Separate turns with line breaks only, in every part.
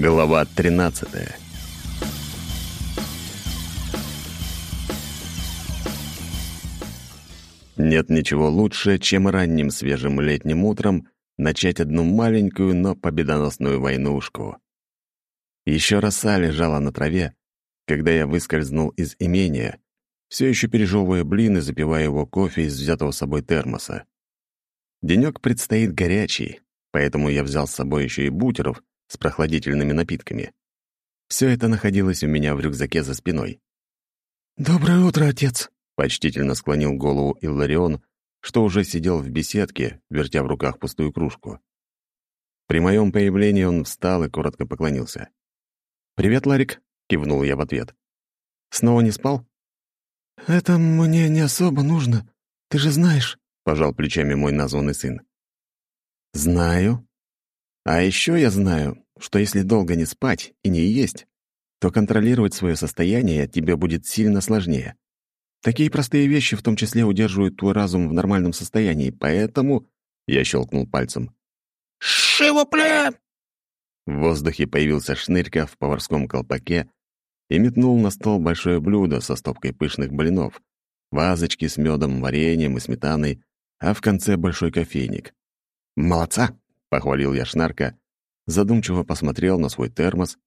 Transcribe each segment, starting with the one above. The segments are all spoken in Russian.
Глава 13 Нет ничего лучше, чем ранним свежим летним утром начать одну маленькую, но победоносную войнушку. Еще роса лежала на траве, когда я выскользнул из имения, все еще пережевывая блин и запивая его кофе из взятого с собой термоса. Денек предстоит горячий, поэтому я взял с собой еще и бутеров с прохладительными напитками. Все это находилось у меня в рюкзаке за спиной.
«Доброе утро, отец!»
— почтительно склонил голову Илларион, что уже сидел в беседке, вертя в руках пустую кружку. При моем появлении он встал и коротко поклонился. «Привет, Ларик!» — кивнул я в ответ. «Снова не спал?»
«Это мне не особо нужно, ты же знаешь», — пожал плечами мой названный сын.
«Знаю. А еще я знаю, что если долго не спать и не есть, то контролировать свое состояние тебе будет сильно сложнее. Такие простые вещи в том числе удерживают твой разум в нормальном состоянии, поэтому...» Я щелкнул пальцем.
«Шивопле!»
В воздухе появился шнырька в поварском колпаке и метнул на стол большое блюдо со стопкой пышных блинов, вазочки с медом, вареньем и сметаной, а в конце большой кофейник. «Молодца!» — похвалил я Шнарка, задумчиво посмотрел на свой термос,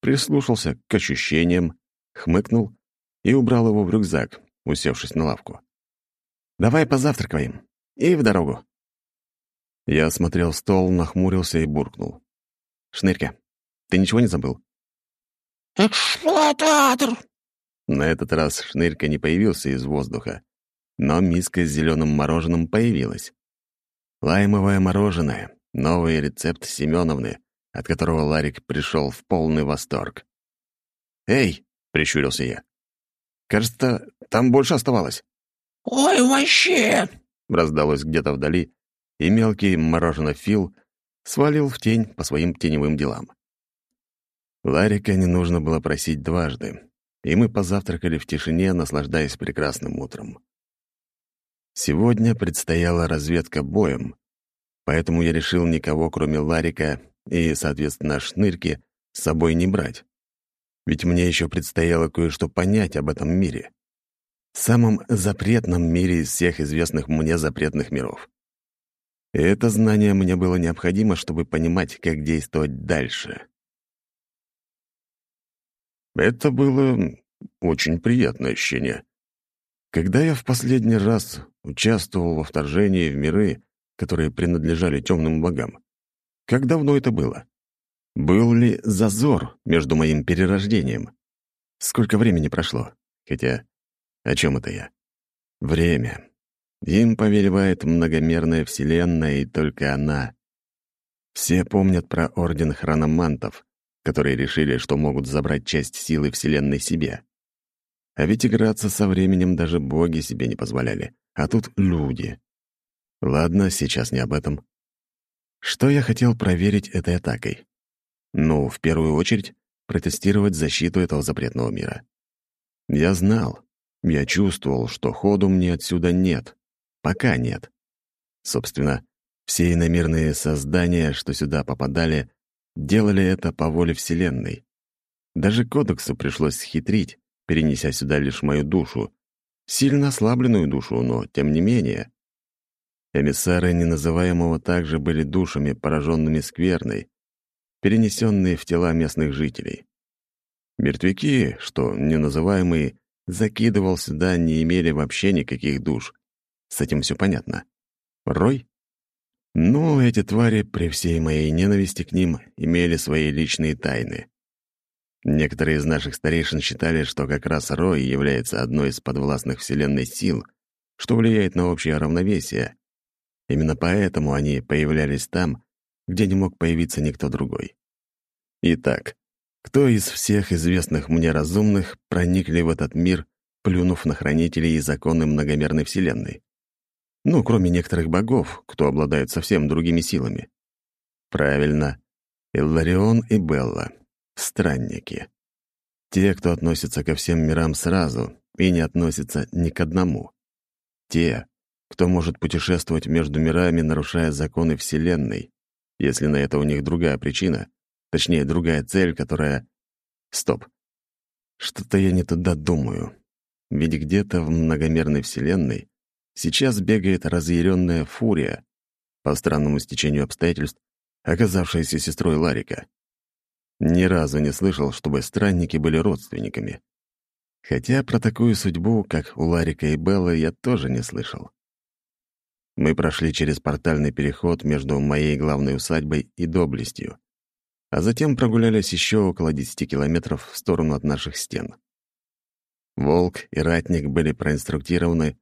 прислушался к ощущениям, хмыкнул и убрал его в рюкзак, усевшись на лавку. «Давай позавтракаем. И в дорогу». Я осмотрел стол, нахмурился и буркнул. «Шнырька, ты ничего не забыл?»
«Эксплуататор!»
На этот раз шнырька не появился из воздуха, но миска с зеленым мороженым появилась. Лаймовое мороженое, новый рецепт Семеновны, от которого Ларик пришел в полный восторг. «Эй!» — прищурился я. «Кажется, там больше оставалось».
«Ой, вообще!»
— раздалось где-то вдали, и мелкий мороженофил свалил в тень по своим теневым делам. Ларика не нужно было просить дважды, и мы позавтракали в тишине, наслаждаясь прекрасным утром. Сегодня предстояла разведка боем, поэтому я решил никого, кроме Ларика и, соответственно, Шнырки, с собой не брать. Ведь мне еще предстояло кое-что понять об этом мире. Самом запретном мире из всех известных мне запретных миров. И это знание мне было необходимо, чтобы понимать, как действовать дальше. Это было очень приятное ощущение. Когда я в последний раз участвовал во вторжении в миры, которые принадлежали темным богам? Как давно это было? Был ли зазор между моим перерождением? Сколько времени прошло? Хотя, о чем это я? Время. Им повелевает многомерная вселенная, и только она. Все помнят про Орден Хрономантов, которые решили, что могут забрать часть силы Вселенной себе. А ведь играться со временем даже боги себе не позволяли, а тут люди. Ладно, сейчас не об этом. Что я хотел проверить этой атакой? Ну, в первую очередь, протестировать защиту этого запретного мира. Я знал, я чувствовал, что ходу мне отсюда нет. Пока нет. Собственно, все иномирные создания, что сюда попадали, делали это по воле Вселенной. Даже кодексу пришлось схитрить, перенеся сюда лишь мою душу. Сильно ослабленную душу, но тем не менее. Эмиссары неназываемого также были душами, пораженными скверной, перенесенные в тела местных жителей. Мертвяки, что неназываемый закидывал сюда, не имели вообще никаких душ. С этим все понятно. Рой? Ну, эти твари, при всей моей ненависти к ним, имели свои личные тайны. Некоторые из наших старейшин считали, что как раз Рой является одной из подвластных Вселенной сил, что влияет на общее равновесие. Именно поэтому они появлялись там, где не мог появиться никто другой. Итак, кто из всех известных мне разумных проникли в этот мир, плюнув на хранителей и законы многомерной Вселенной? Ну, кроме некоторых богов, кто обладает совсем другими силами. Правильно. Илларион и Белла. Странники. Те, кто относится ко всем мирам сразу и не относится ни к одному. Те, кто может путешествовать между мирами, нарушая законы Вселенной, если на это у них другая причина, Точнее, другая цель, которая... Стоп. Что-то я не туда думаю. Ведь где-то в многомерной вселенной сейчас бегает разъяренная фурия, по странному стечению обстоятельств, оказавшаяся сестрой Ларика. Ни разу не слышал, чтобы странники были родственниками. Хотя про такую судьбу, как у Ларика и Беллы, я тоже не слышал. Мы прошли через портальный переход между моей главной усадьбой и доблестью, а затем прогулялись еще около 10 километров в сторону от наших стен. Волк и Ратник были проинструктированы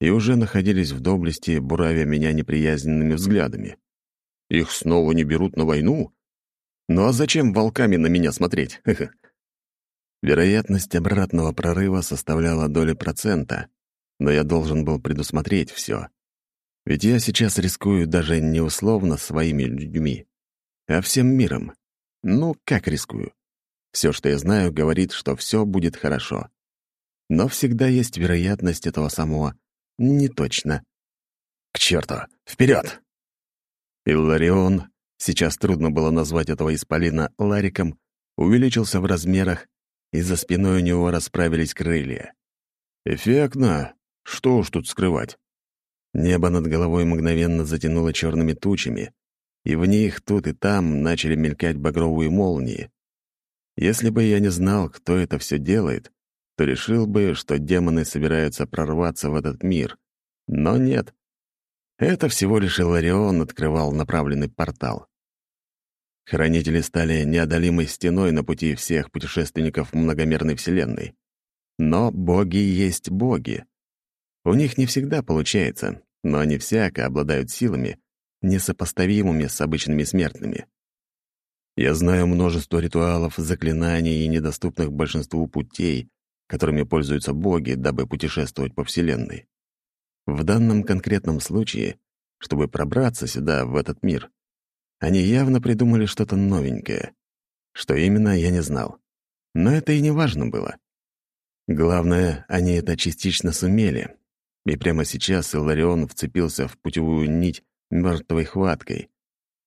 и уже находились в доблести, буравя меня неприязненными взглядами. Их снова не берут на войну? Ну а зачем волками на меня смотреть? Вероятность обратного прорыва составляла доли процента, но я должен был предусмотреть все. Ведь я сейчас рискую даже не условно своими людьми, а всем миром. Ну, как рискую? Все, что я знаю, говорит, что все будет хорошо. Но всегда есть вероятность этого самого «не точно». К черту! Вперед! Илларион, сейчас трудно было назвать этого исполина Лариком, увеличился в размерах, и за спиной у него расправились крылья. Эффектно. Что уж тут скрывать. Небо над головой мгновенно затянуло черными тучами, и в них тут и там начали мелькать багровые молнии. Если бы я не знал, кто это все делает, то решил бы, что демоны собираются прорваться в этот мир. Но нет. Это всего лишь Иларион открывал направленный портал. Хранители стали неодолимой стеной на пути всех путешественников многомерной вселенной. Но боги есть боги. У них не всегда получается, но они всяко обладают силами, несопоставимыми с обычными смертными. Я знаю множество ритуалов, заклинаний и недоступных большинству путей, которыми пользуются боги, дабы путешествовать по Вселенной. В данном конкретном случае, чтобы пробраться сюда, в этот мир, они явно придумали что-то новенькое. Что именно, я не знал. Но это и не важно было. Главное, они это частично сумели. И прямо сейчас Иларион вцепился в путевую нить мертвой хваткой,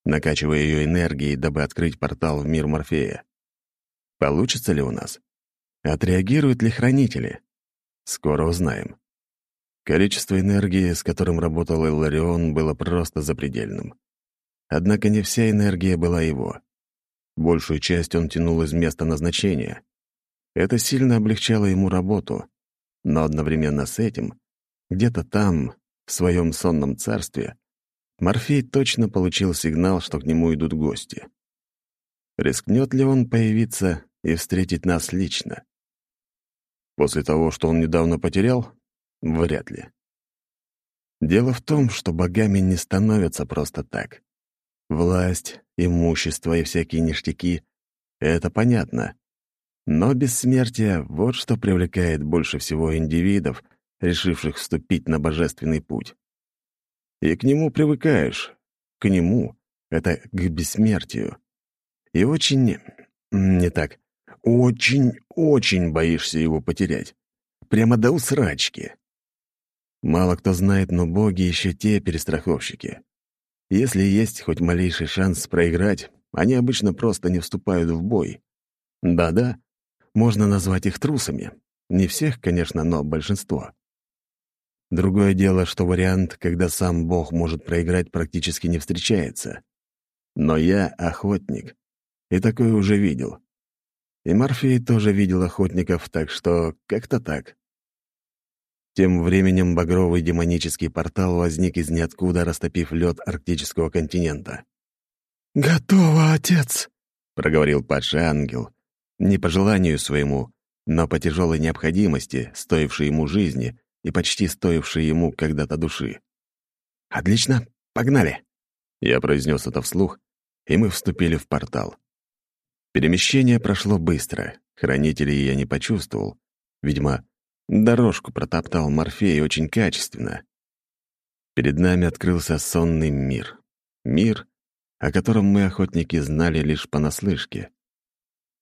накачивая ее энергией, дабы открыть портал в мир Морфея. Получится ли у нас? Отреагируют ли хранители? Скоро узнаем. Количество энергии, с которым работал Илларион, было просто запредельным. Однако не вся энергия была его. Большую часть он тянул из места назначения. Это сильно облегчало ему работу, но одновременно с этим, где-то там, в своем сонном царстве, Морфей точно получил сигнал, что к нему идут гости. Рискнет ли он появиться и встретить нас лично? После того, что он недавно потерял? Вряд ли. Дело в том, что богами не становятся просто так. Власть, имущество и всякие ништяки — это понятно. Но бессмертие — вот что привлекает больше всего индивидов, решивших вступить на божественный путь. И к нему привыкаешь. К нему — это к бессмертию. И очень... не так. Очень-очень боишься его потерять. Прямо до усрачки. Мало кто знает, но боги еще те перестраховщики. Если есть хоть малейший шанс проиграть, они обычно просто не вступают в бой. Да-да, можно назвать их трусами. Не всех, конечно, но большинство. Другое дело, что вариант, когда сам бог может проиграть, практически не встречается. Но я охотник, и такое уже видел. И Морфей тоже видел охотников, так что как-то так. Тем временем багровый демонический портал возник из ниоткуда, растопив лед арктического континента.
«Готово, отец!»
— проговорил падший ангел. Не по желанию своему, но по тяжелой необходимости, стоившей ему жизни и почти стоившей ему когда-то души. «Отлично, погнали!» Я произнес это вслух, и мы вступили в портал. Перемещение прошло быстро. Хранителей я не почувствовал. Видимо, дорожку протоптал Морфей очень качественно. Перед нами открылся сонный мир. Мир, о котором мы, охотники, знали лишь понаслышке.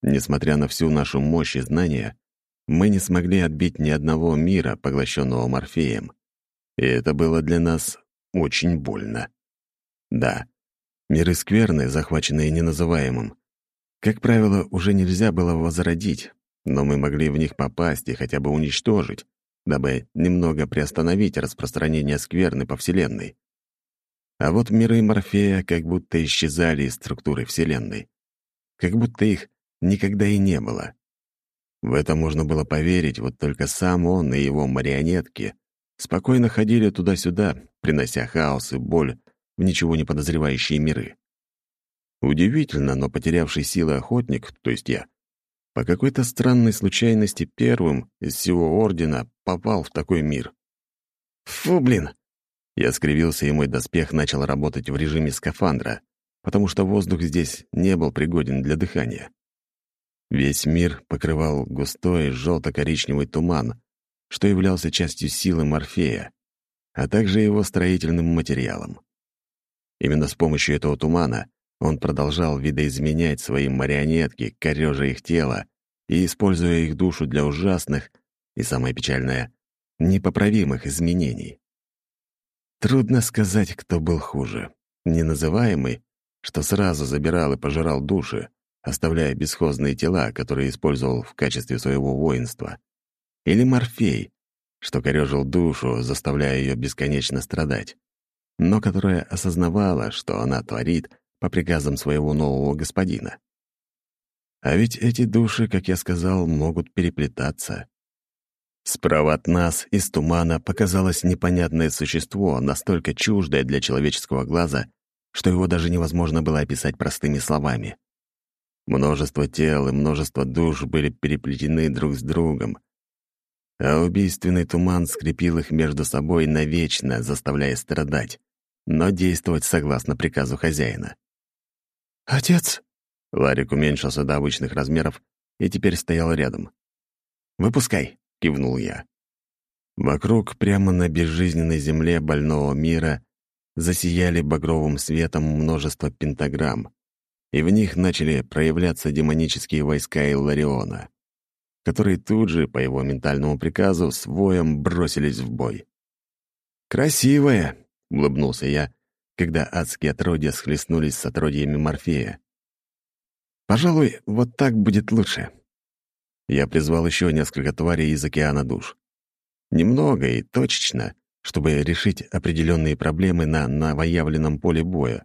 Несмотря на всю нашу мощь и знания, мы не смогли отбить ни одного мира, поглощенного Морфеем. И это было для нас очень больно. Да, миры скверны, захваченные неназываемым, Как правило, уже нельзя было возродить, но мы могли в них попасть и хотя бы уничтожить, дабы немного приостановить распространение скверны по Вселенной. А вот миры Морфея как будто исчезали из структуры Вселенной. Как будто их никогда и не было. В это можно было поверить, вот только сам он и его марионетки спокойно ходили туда-сюда, принося хаос и боль в ничего не подозревающие миры. Удивительно, но потерявший силы охотник, то есть я, по какой-то странной случайности первым из всего Ордена попал в такой мир. «Фу, блин!» Я скривился, и мой доспех начал работать в режиме скафандра, потому что воздух здесь не был пригоден для дыхания. Весь мир покрывал густой желто-коричневый туман, что являлся частью силы Морфея, а также его строительным материалом. Именно с помощью этого тумана он продолжал видоизменять свои марионетки, корежа их тело и используя их душу для ужасных и, самое печальное, непоправимых изменений. Трудно сказать, кто был хуже. Неназываемый, что сразу забирал и пожирал души, оставляя бесхозные тела, которые использовал в качестве своего воинства. Или Морфей, что корежил душу, заставляя ее бесконечно страдать, но которая осознавала, что она творит по приказам своего нового господина. А ведь эти души, как я сказал, могут переплетаться. Справа от нас из тумана показалось непонятное существо, настолько чуждое для человеческого глаза, что его даже невозможно было описать простыми словами. Множество тел и множество душ были переплетены друг с другом, а убийственный туман скрепил их между собой навечно, заставляя страдать, но действовать согласно приказу хозяина.
«Отец!»
Ларик уменьшился до обычных размеров и теперь стоял рядом. «Выпускай!» — кивнул я. Вокруг, прямо на безжизненной земле больного мира, засияли багровым светом множество пентаграмм, и в них начали проявляться демонические войска Иллариона, которые тут же, по его ментальному приказу, с воем бросились в бой. «Красивая!» — улыбнулся я, когда адские отродья схлестнулись с отродьями Морфея. «Пожалуй, вот так будет лучше». Я призвал еще несколько тварей из океана душ. Немного и точечно, чтобы решить определенные проблемы на новоявленном поле боя.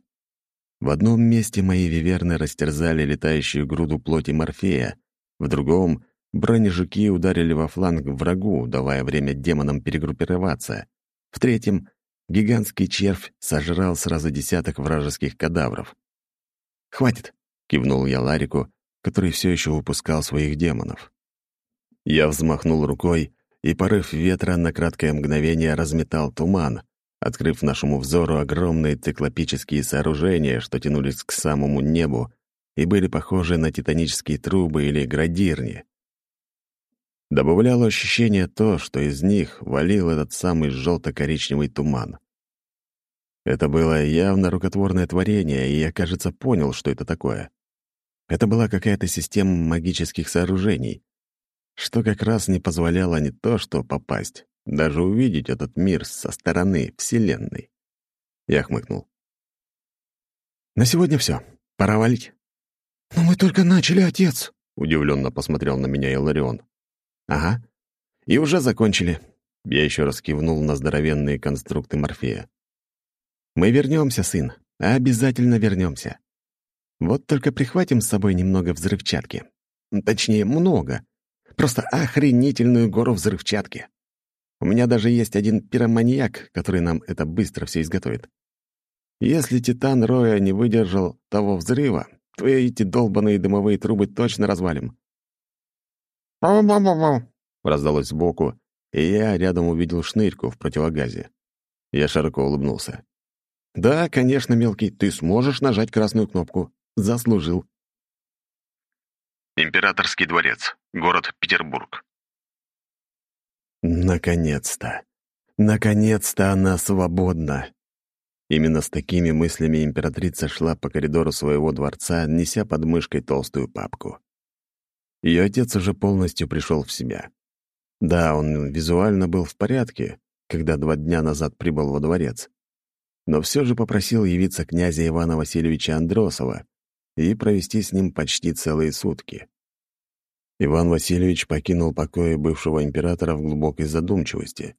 В одном месте мои виверны растерзали летающую груду плоти Морфея, в другом — бронежуки ударили во фланг врагу, давая время демонам перегруппироваться, в третьем — гигантский червь сожрал сразу десяток вражеских кадавров. «Хватит!» — кивнул я Ларику, который все еще выпускал своих демонов. Я взмахнул рукой, и порыв ветра на краткое мгновение разметал туман, открыв нашему взору огромные циклопические сооружения, что тянулись к самому небу и были похожи на титанические трубы или градирни. Добавляло ощущение то, что из них валил этот самый желто-коричневый туман. Это было явно рукотворное творение, и я, кажется, понял, что это такое. Это была какая-то система магических сооружений, что как раз не позволяло не то что попасть, даже увидеть этот мир со стороны Вселенной. Я хмыкнул. «На сегодня все. Пора валить».
«Но мы только начали, отец», —
удивленно посмотрел на меня Иларион. «Ага. И уже закончили». Я еще раз кивнул на здоровенные конструкты Морфея. «Мы вернемся, сын. Обязательно вернемся. Вот только прихватим с собой немного взрывчатки. Точнее, много. Просто охренительную гору взрывчатки. У меня даже есть один пироманьяк, который нам это быстро все изготовит. Если Титан Роя не выдержал того взрыва, то эти долбаные дымовые трубы точно развалим. «Пау-пау-пау!» — раздалось сбоку, и я рядом увидел шнырьку в противогазе. Я широко улыбнулся. «Да, конечно, мелкий, ты сможешь нажать красную кнопку. Заслужил».
Императорский дворец, город Петербург.
Наконец-то! Наконец-то она свободна! Именно с такими мыслями императрица шла по коридору своего дворца, неся под мышкой толстую папку. Ее отец уже полностью пришел в себя. Да, он визуально был в порядке, когда два дня назад прибыл во дворец, но все же попросил явиться князя Ивана Васильевича Андросова, и провести с ним почти целые сутки. Иван Васильевич покинул покои бывшего императора в глубокой задумчивости,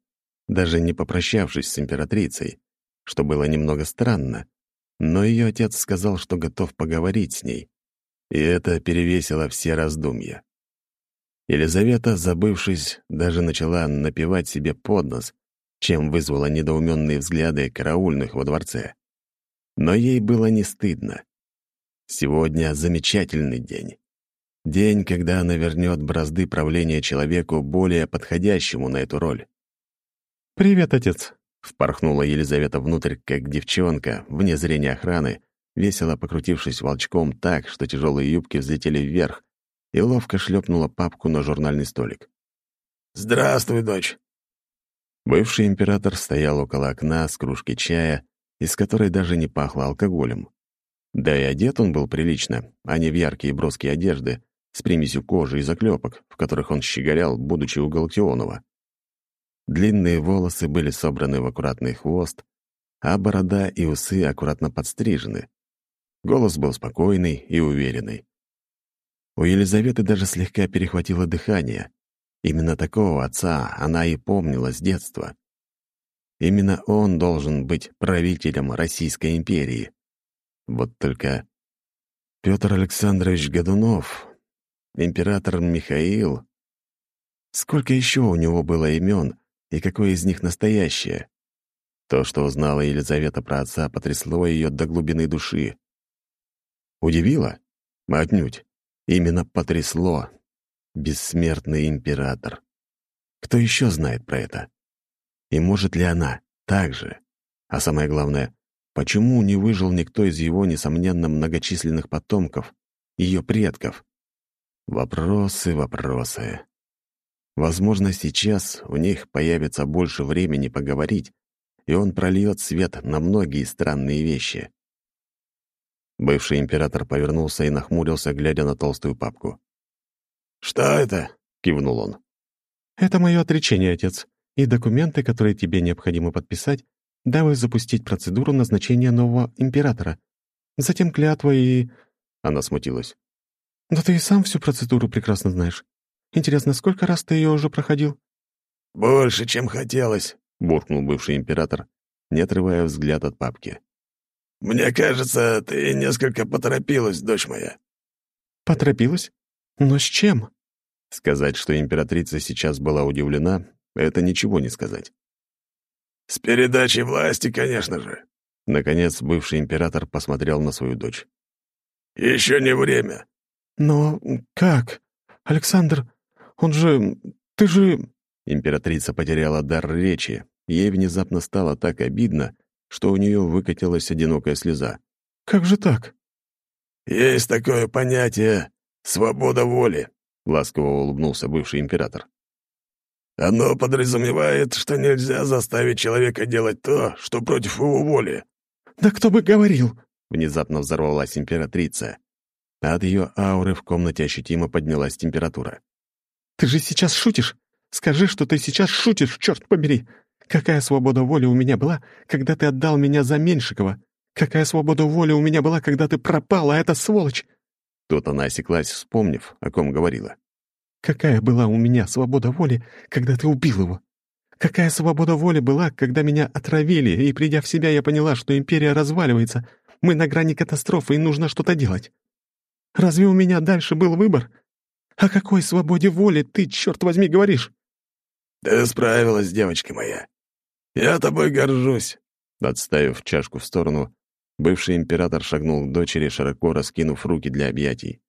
даже не попрощавшись с императрицей, что было немного странно, но ее отец сказал, что готов поговорить с ней, и это перевесило все раздумья. Елизавета, забывшись, даже начала напевать себе под нос, чем вызвала недоуменные взгляды караульных во дворце. Но ей было не стыдно. Сегодня замечательный день. День, когда она вернет бразды правления человеку, более подходящему на эту роль.
«Привет, отец!»
— впорхнула Елизавета внутрь, как девчонка, вне зрения охраны, весело покрутившись волчком так, что тяжелые юбки взлетели вверх, и ловко шлепнула папку на журнальный столик.
«Здравствуй, дочь!»
Бывший император стоял около окна с кружки чая, из которой даже не пахло алкоголем. Да и одет он был прилично, а не в яркие броские одежды, с примесью кожи и заклепок, в которых он щеголял, будучи у Галактионова. Длинные волосы были собраны в аккуратный хвост, а борода и усы аккуратно подстрижены. Голос был спокойный и уверенный. У Елизаветы даже слегка перехватило дыхание. Именно такого отца она и помнила с детства. Именно он должен быть правителем Российской империи. Вот только Петр Александрович Годунов, император Михаил... Сколько еще у него было имен, и какое из них настоящее? То, что узнала Елизавета про отца, потрясло ее до глубины души. Удивило? Отнюдь. Именно потрясло. Бессмертный император. Кто еще знает про это? И может ли она так же? А самое главное, почему не выжил никто из его, несомненно, многочисленных потомков, ее предков? Вопросы, вопросы. Возможно, сейчас у них появится больше времени поговорить, и он прольет свет на многие странные вещи. Бывший император повернулся и нахмурился, глядя на толстую папку.
«Что это?» — кивнул он.
«Это мое отречение, отец, и документы, которые тебе необходимо подписать, дабы запустить процедуру назначения нового императора. Затем клятва и...» Она смутилась. «Да ты и сам всю процедуру прекрасно знаешь. Интересно, сколько раз ты ее уже проходил?»
«Больше, чем хотелось», —
буркнул бывший император, не отрывая взгляд от папки.
«Мне кажется, ты несколько поторопилась, дочь моя».
«Поторопилась? Но с чем?»
Сказать, что императрица сейчас была удивлена, это ничего не сказать.
«С передачей власти, конечно же».
Наконец, бывший император посмотрел на свою дочь.
«Еще не время».
«Но как? Александр, он же... Ты же...»
Императрица потеряла дар речи. Ей внезапно стало так обидно, что у нее выкатилась одинокая слеза.
«Как же так?»
«Есть такое понятие «свобода воли», —
ласково улыбнулся бывший император.
«Оно подразумевает, что нельзя заставить человека делать то, что против его воли».
«Да кто бы говорил!»
— внезапно взорвалась императрица. От ее ауры в комнате ощутимо поднялась температура.
«Ты же сейчас шутишь? Скажи, что ты сейчас шутишь, черт побери! Какая свобода воли у меня была, когда ты отдал меня за Меньшикова? Какая свобода воли у меня была, когда ты пропала, эта сволочь?»
Тут она осеклась, вспомнив, о ком говорила.
«Какая была у меня свобода воли, когда ты убил его? Какая свобода воли была, когда меня отравили, и, придя в себя, я поняла, что империя разваливается, мы на грани катастрофы, и нужно что-то делать? Разве у меня дальше был выбор? О какой свободе воли ты, черт возьми, говоришь?»
«Ты справилась, девочка моя. Я тобой горжусь».
Отставив чашку в сторону, бывший император шагнул к дочери, широко раскинув руки для объятий.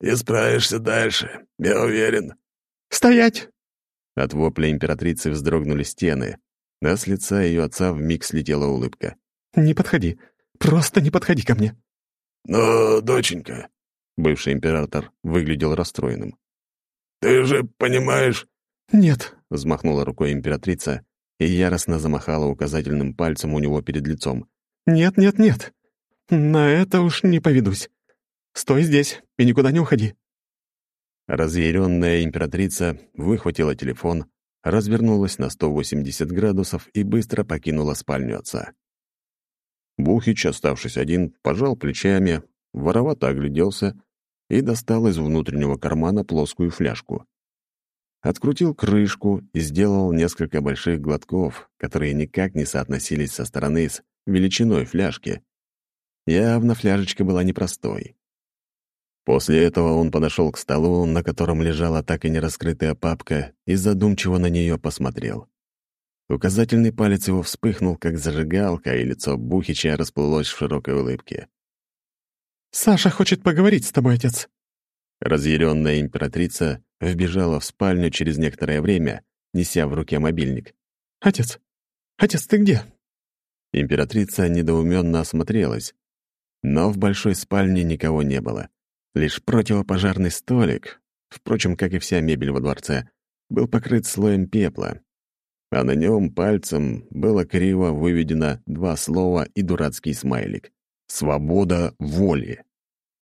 «И справишься дальше, я уверен».
«Стоять!»
От вопля императрицы вздрогнули стены, а с лица ее отца вмиг слетела улыбка.
«Не подходи. Просто не подходи ко мне».
«Но, доченька...»
Бывший император выглядел расстроенным.
«Ты же понимаешь...»
«Нет», —
взмахнула рукой императрица и яростно замахала указательным пальцем у него перед лицом.
«Нет, нет, нет. На это уж не поведусь. Стой здесь и никуда не уходи».
Разъяренная императрица выхватила телефон, развернулась на 180 градусов и быстро покинула спальню отца. Бухич, оставшись один, пожал плечами, воровато огляделся и достал из внутреннего кармана плоскую фляжку. Открутил крышку и сделал несколько больших глотков, которые никак не соотносились со стороны с величиной фляжки. Явно фляжечка была непростой. После этого он подошел к столу, на котором лежала так и не раскрытая папка, и задумчиво на нее посмотрел. Указательный палец его вспыхнул, как зажигалка, и лицо Бухича расплылось в широкой улыбке.
«Саша хочет поговорить с тобой, отец».
Разъяренная императрица вбежала в спальню через некоторое время, неся в руке мобильник.
«Отец! Отец, ты где?»
Императрица недоуменно осмотрелась, но в большой спальне никого не было. Лишь противопожарный столик, впрочем, как и вся мебель во дворце, был покрыт слоем пепла, а на нем пальцем было криво выведено два слова и дурацкий смайлик. «Свобода воли».